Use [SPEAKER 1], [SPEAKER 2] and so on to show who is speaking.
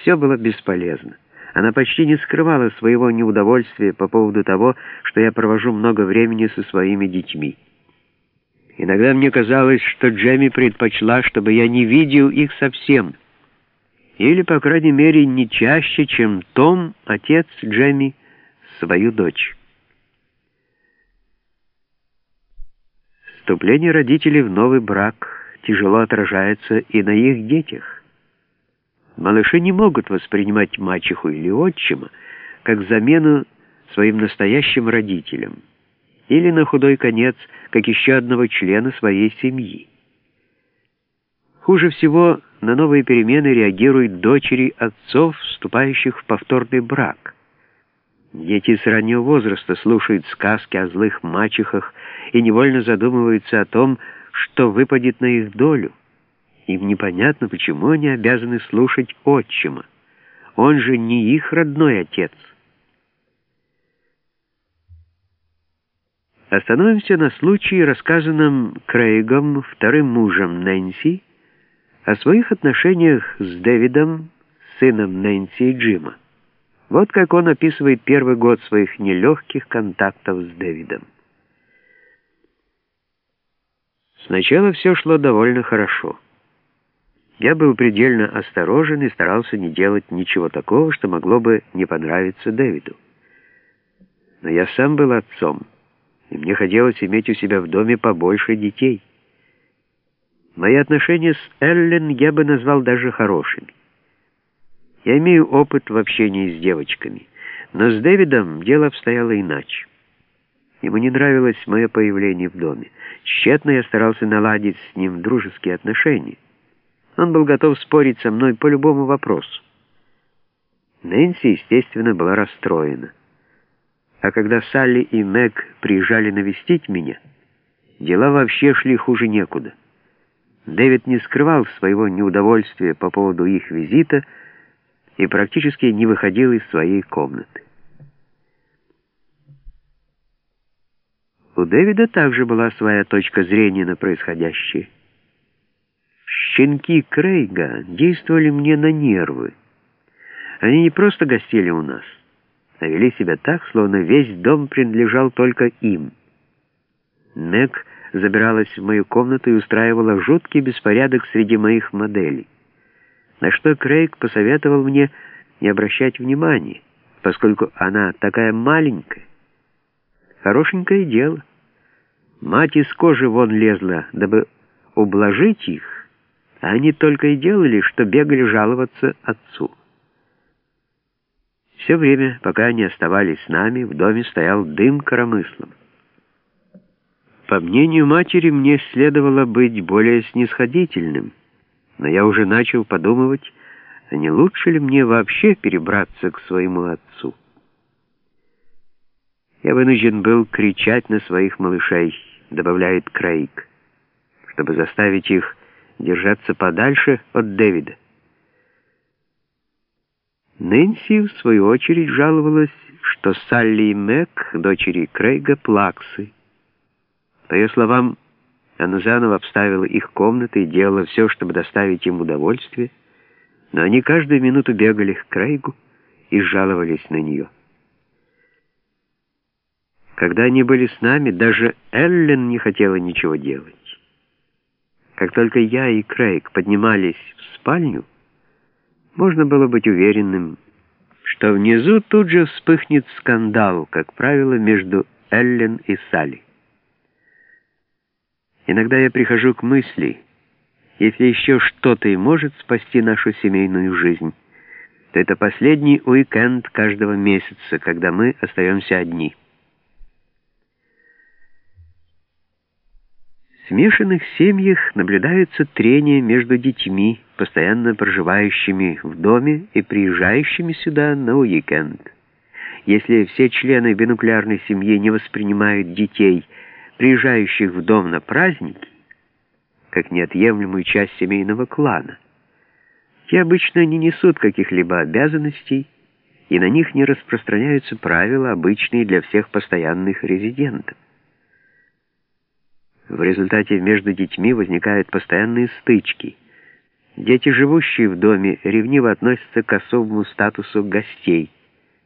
[SPEAKER 1] Все было бесполезно. Она почти не скрывала своего неудовольствия по поводу того, что я провожу много времени со своими детьми. Иногда мне казалось, что Джемми предпочла, чтобы я не видел их совсем. Или, по крайней мере, не чаще, чем Том, отец Джемми, свою дочь. Вступление родителей в новый брак тяжело отражается и на их детях. Малыши не могут воспринимать мачеху или отчима как замену своим настоящим родителям или на худой конец как еще одного члена своей семьи. Хуже всего на новые перемены реагируют дочери отцов, вступающих в повторный брак. Дети с раннего возраста слушают сказки о злых мачехах и невольно задумываются о том, что выпадет на их долю. Им непонятно, почему они обязаны слушать отчима. Он же не их родной отец. Остановимся на случае, рассказанном Крейгом, вторым мужем Нэнси, о своих отношениях с Дэвидом, сыном Нэнси и Джима. Вот как он описывает первый год своих нелегких контактов с Дэвидом. Сначала все шло довольно хорошо. Я был предельно осторожен и старался не делать ничего такого, что могло бы не понравиться Дэвиду. Но я сам был отцом, и мне хотелось иметь у себя в доме побольше детей. Мои отношения с Эллен я бы назвал даже хорошими. Я имею опыт в общении с девочками, но с Дэвидом дело обстояло иначе. Ему не нравилось мое появление в доме. Тщетно я старался наладить с ним дружеские отношения. Он был готов спорить со мной по любому вопросу. Нэнси, естественно, была расстроена. А когда Салли и Мэг приезжали навестить меня, дела вообще шли хуже некуда. Дэвид не скрывал своего неудовольствия по поводу их визита и практически не выходил из своей комнаты. У Дэвида также была своя точка зрения на происходящее. Щенки Крейга действовали мне на нервы. Они не просто гостили у нас, а вели себя так, словно весь дом принадлежал только им. Мэг забиралась в мою комнату и устраивала жуткий беспорядок среди моих моделей. На что Крейг посоветовал мне не обращать внимания, поскольку она такая маленькая. Хорошенькое дело. Мать из кожи вон лезла, дабы ублажить их, а они только и делали, что бегали жаловаться отцу. Все время, пока они оставались с нами, в доме стоял дым коромыслом. По мнению матери, мне следовало быть более снисходительным, но я уже начал подумывать, не лучше ли мне вообще перебраться к своему отцу. Я вынужден был кричать на своих малышей, добавляет Крейг, чтобы заставить их держаться подальше от Дэвида. Нэнси, в свою очередь, жаловалась, что Салли и Мэг, дочери Крейга, плаксы. По ее словам, она заново обставила их комнаты и делала все, чтобы доставить им удовольствие, но они каждую минуту бегали к Крейгу и жаловались на нее. Когда они были с нами, даже Эллен не хотела ничего делать. Как только я и Крейг поднимались в спальню, можно было быть уверенным, что внизу тут же вспыхнет скандал, как правило, между Эллен и Салли. Иногда я прихожу к мысли, если еще что-то и может спасти нашу семейную жизнь, то это последний уикенд каждого месяца, когда мы остаемся одни. Смешанных семьях наблюдается трение между детьми, постоянно проживающими в доме и приезжающими сюда на уикенд. Если все члены бинуклеарной семьи не воспринимают детей, приезжающих в дом на праздники, как неотъемлемую часть семейного клана, те обычно не несут каких-либо обязанностей, и на них не распространяются правила, обычные для всех постоянных резидентов. В результате между детьми возникают постоянные стычки. Дети, живущие в доме, ревниво относятся к особому статусу гостей –